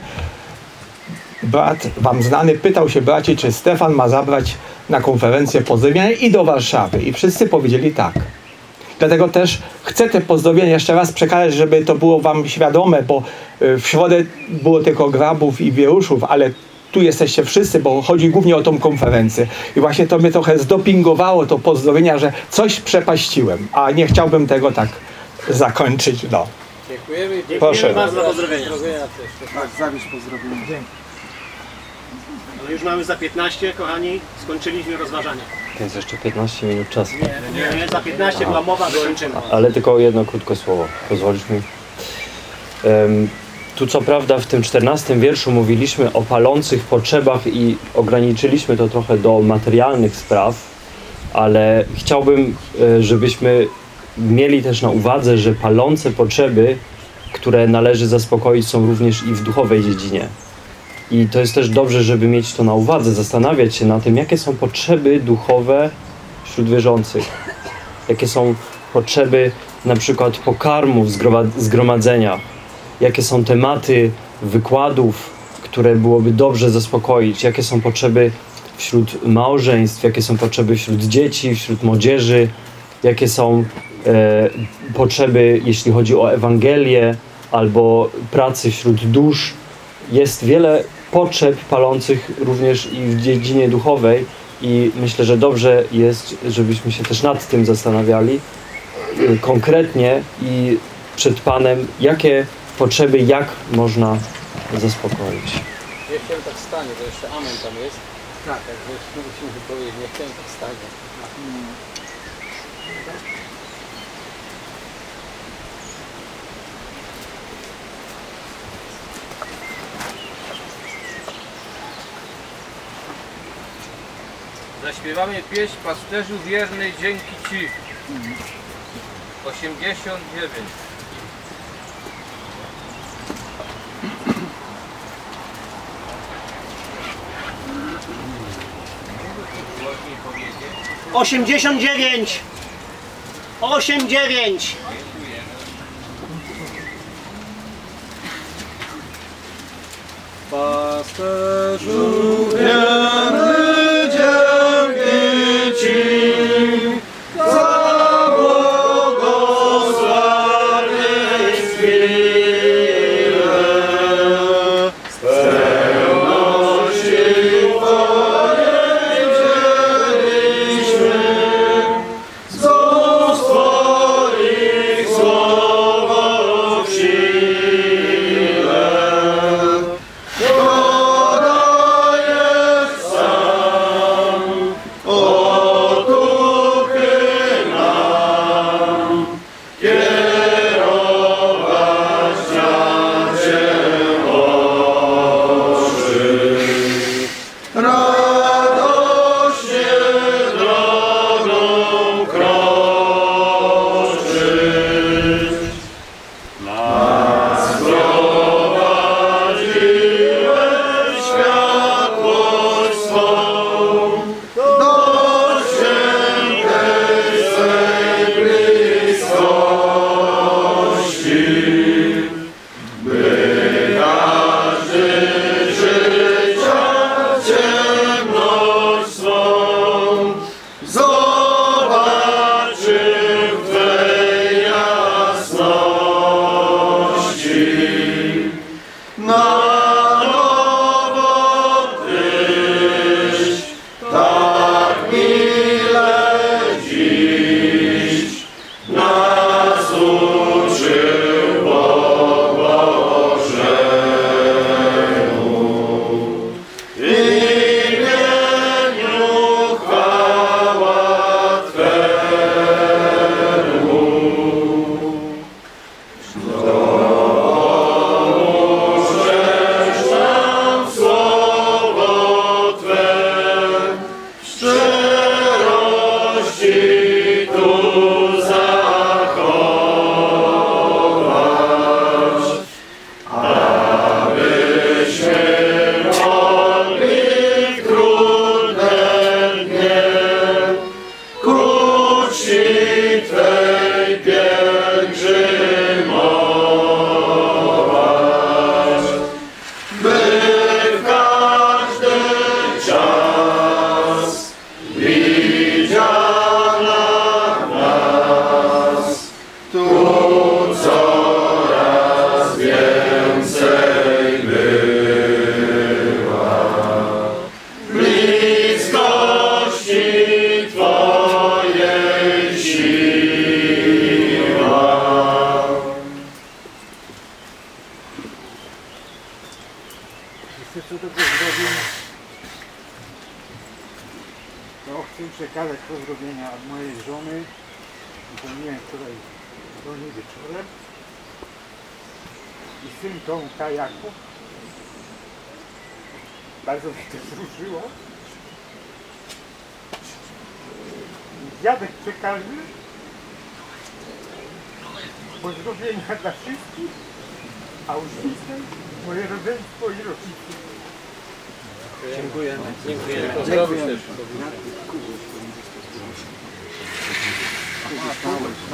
brat wam znany pytał się braci, czy Stefan ma zabrać na konferencję pozdrowienia i do Warszawy i wszyscy powiedzieli tak. Dlatego też chcę te pozdrowienia jeszcze raz przekazać, żeby to było Wam świadome, bo y, w środę było tylko grabów i wieruszów, ale tu jesteście wszyscy, bo chodzi głównie o tą konferencję. I właśnie to mnie trochę zdopingowało, to pozdrowienia, że coś przepaściłem, a nie chciałbym tego tak zakończyć. No. Dziękujemy. Proszę. bardzo za pozdrowienia. Pozdrowienia też. Tak, zawieź pozdrowienia. Dzięki. Ale już mamy za 15, kochani, skończyliśmy rozważanie. Jest jeszcze 15 minut czasu. Nie, nie, za 15 była mowa, dokończymy. Ale tylko jedno krótkie słowo. Pozwolisz mi? Em, tu co prawda w tym 14 wierszu mówiliśmy o palących potrzebach i ograniczyliśmy to trochę do materialnych spraw, ale chciałbym, e, żebyśmy mieli też na uwadze, że palące potrzeby, które należy zaspokoić są również i w duchowej dziedzinie. I to jest też dobrze, żeby mieć to na uwadze, zastanawiać się na tym, jakie są potrzeby duchowe wśród wierzących. Jakie są potrzeby na przykład pokarmów w zgroma- zgromadzeniach. Jakie są tematy wykładów, które byłoby dobrze zaspokoić. Jakie są potrzeby wśród małżeństw, jakie są potrzeby wśród dzieci, wśród młodzieży. Jakie są e, potrzeby, jeśli chodzi o Ewangelię albo pracy wśród dusz jest wiele potrzeb palących również i w dziedzinie duchowej i myślę, że dobrze jest, żebyśmy się też nad tym zastanawiali y, konkretnie i przed Panem, jakie potrzeby, jak można zaspokoić. Nie chciałem tak stanie, to jeszcze amen tam jest. Tak. Jeszcze musimy wypowiedzieć, nie chciałem tak stanie. Zaśpiewamy pieśń Pasterzu wierny dzięki Ci. 89. Głośniej powiedzieć. 89! 89! Pasterzu wierny wczoraj do niej wieczorem. I syn Tomka Jakub. Bardzo mnie to wzruszyło. Dziadek przekaże pozdrowienia dla wszystkich, a uścisnę moje rodzeństwo i rodziców. Dziękujemy. Pozdrawiam też.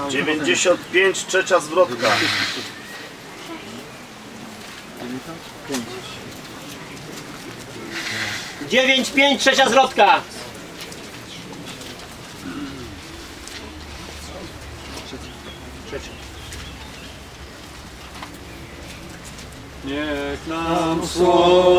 95 trzecia zwrotka. Dziewięć, pięć, trzecia zwrotka. Niech nam słowo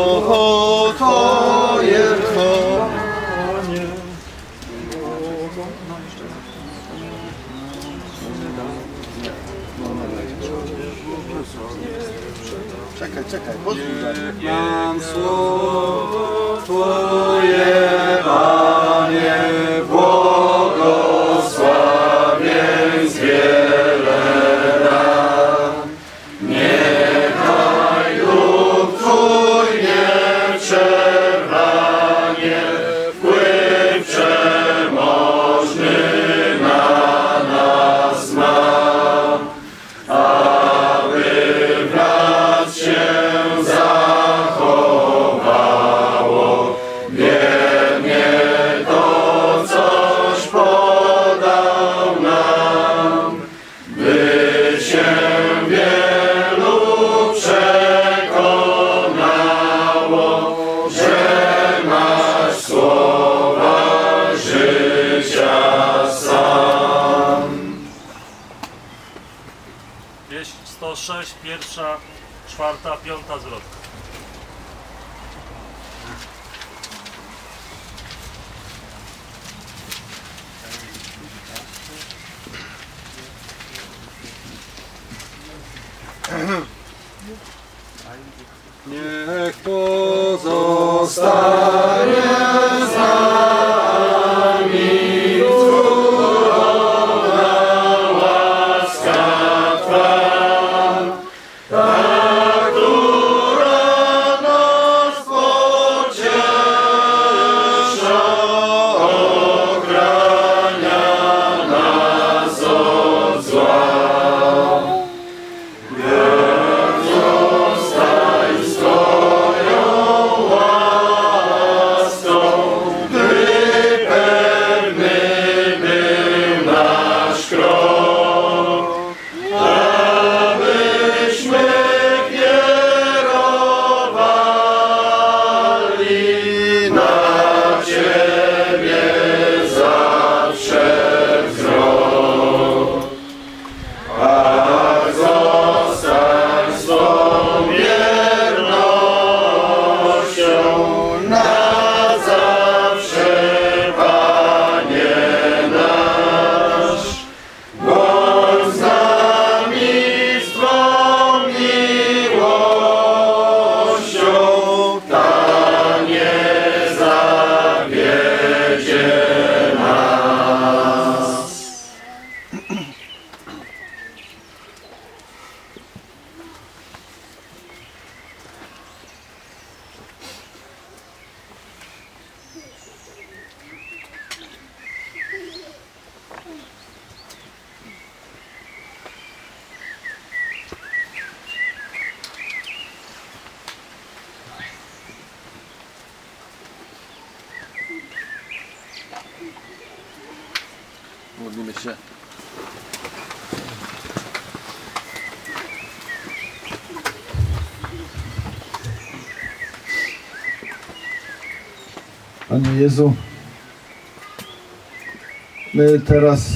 teraz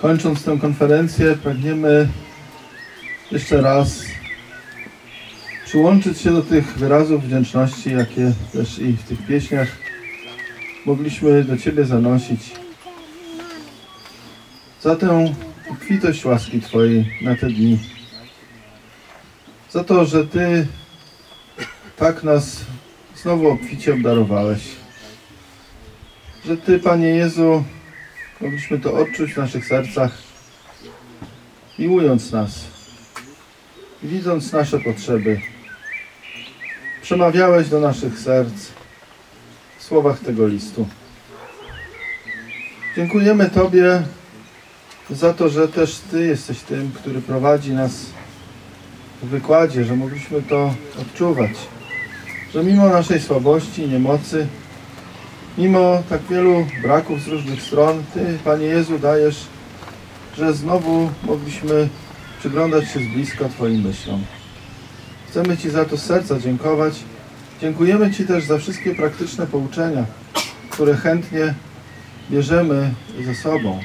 kończąc tę konferencję pragniemy jeszcze raz przyłączyć się do tych wyrazów wdzięczności, jakie też i w tych pieśniach mogliśmy do Ciebie zanosić. Za tę obfitość łaski Twojej na te dni. Za to, że Ty tak nas znowu obficie obdarowałeś. Że Ty, Panie Jezu, mogliśmy to odczuć w naszych sercach, miłując nas, widząc nasze potrzeby. Przemawiałeś do naszych serc w słowach tego listu. Dziękujemy Tobie za to, że też Ty jesteś tym, który prowadzi nas w wykładzie, że mogliśmy to odczuwać. Że mimo naszej słabości, niemocy, mimo tak wielu braków z różnych stron, Ty, Panie Jezu, dajesz, że znowu mogliśmy przyglądać się z bliska Twoim myślom. Chcemy Ci za to z serca dziękować. Dziękujemy Ci też za wszystkie praktyczne pouczenia, które chętnie bierzemy ze sobą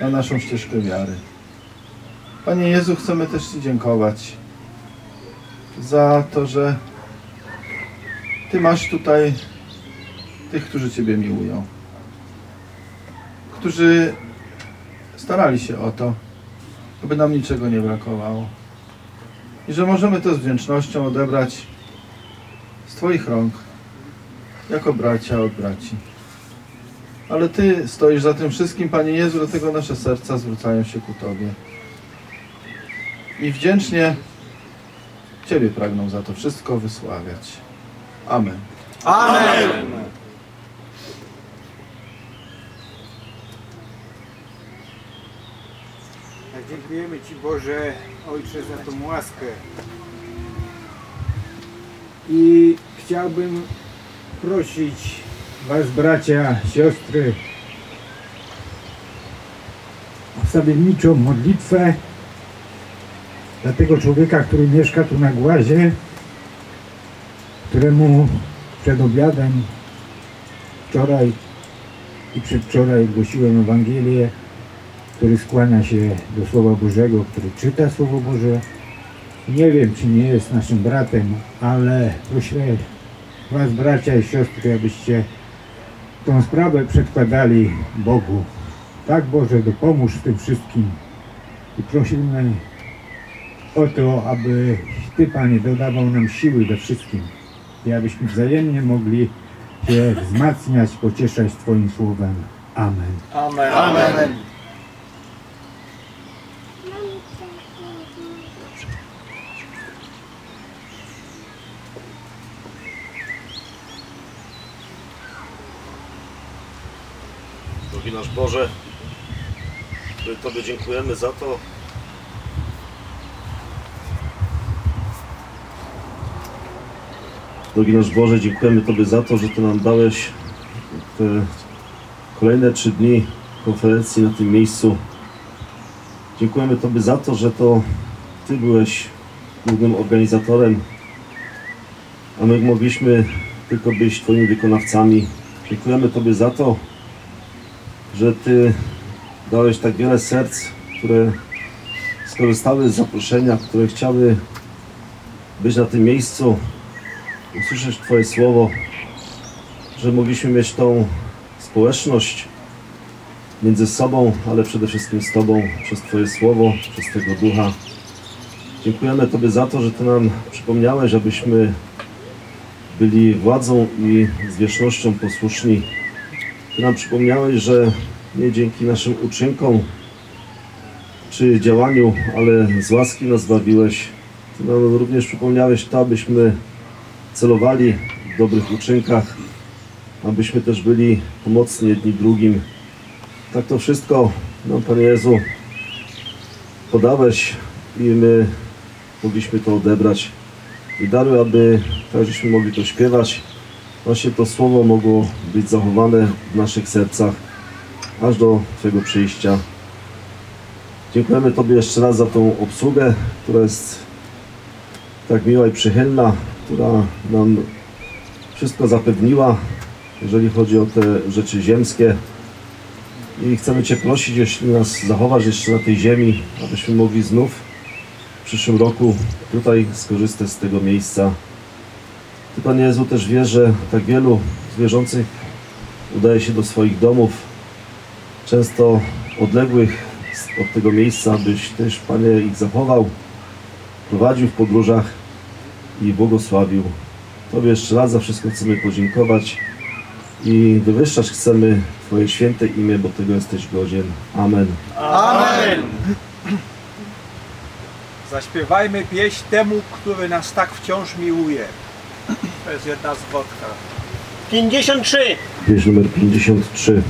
na naszą ścieżkę wiary. Panie Jezu, chcemy też Ci dziękować za to, że Ty masz tutaj tych, którzy Ciebie miłują, którzy starali się o to, aby nam niczego nie brakowało. I że możemy to z wdzięcznością odebrać z Twoich rąk, jako bracia od braci. Ale Ty stoisz za tym wszystkim, Panie Jezu, dlatego nasze serca zwracają się ku Tobie. I wdzięcznie Ciebie pragną za to wszystko wysławiać. Amen. Tak dziękujemy Ci Boże, Ojcze, za tą łaskę. I chciałbym prosić Was, bracia, siostry, o wstawienniczą modlitwę dla tego człowieka, który mieszka tu na Głazie, któremu przed obiadem wczoraj i przedwczoraj głosiłem Ewangelię który skłania się do Słowa Bożego, który czyta Słowo Boże. Nie wiem, czy nie jest naszym bratem, ale proszę Was, bracia i siostry, abyście tą sprawę przedkładali Bogu. Tak, Boże, dopomóż w tym wszystkim. I prosimy o to, aby Ty, Panie, dodawał nam siły we wszystkim. I abyśmy wzajemnie mogli się wzmacniać, pocieszać Twoim Słowem. Amen. Amen. Drogi nasz Boże, my Tobie dziękujemy za to, Drogi nasz Boże, dziękujemy Tobie za to, że Ty nam dałeś te kolejne trzy dni konferencji na tym miejscu. Dziękujemy Tobie za to, że to Ty byłeś głównym organizatorem, a my mogliśmy tylko być Twoimi wykonawcami. Dziękujemy Tobie za to, że Ty dałeś tak wiele serc, które skorzystały z zaproszenia, które chciały być na tym miejscu, usłyszeć Twoje słowo, że mogliśmy mieć tą społeczność między sobą, ale przede wszystkim z Tobą, przez Twoje słowo, przez Tego Ducha. Dziękujemy Tobie za to, że Ty nam przypomniałeś, abyśmy byli władzą i zwierzchnością posłuszni ty nam przypomniałeś, że nie dzięki naszym uczynkom czy działaniu, ale z łaski nas zbawiłeś. Ty nam również przypomniałeś to, abyśmy celowali w dobrych uczynkach, abyśmy też byli pomocni jedni drugim. Tak to wszystko nam, Panie Jezu, podałeś i my mogliśmy to odebrać. I daruj, aby tak, mogli to śpiewać, właśnie to słowo mogło być zachowane w naszych sercach aż do Twojego przyjścia. Dziękujemy Tobie jeszcze raz za tą obsługę, która jest tak miła i przychylna, która nam wszystko zapewniła, jeżeli chodzi o te rzeczy ziemskie. I chcemy Cię prosić, jeśli nas zachowasz jeszcze na tej ziemi, abyśmy mogli znów w przyszłym roku tutaj skorzystać z tego miejsca. Panie Jezu, też wiesz, że tak wielu zwierzących udaje się do swoich domów, często odległych od tego miejsca, abyś też, Panie, ich zachował, prowadził w podróżach i błogosławił. Tobie jeszcze raz za wszystko chcemy podziękować i wywyższać chcemy Twoje święte imię, bo tego jesteś godzien. Amen. Zaśpiewajmy pieśń temu, który nas tak wciąż miłuje. To jest jedna zwrotka. 53. Pieśń numer 53.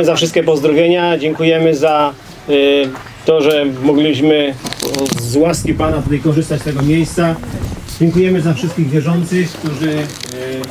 Dziękujemy za wszystkie pozdrowienia, dziękujemy za y, to, że mogliśmy z łaski Pana tutaj korzystać z tego miejsca. Dziękujemy za wszystkich wierzących, którzy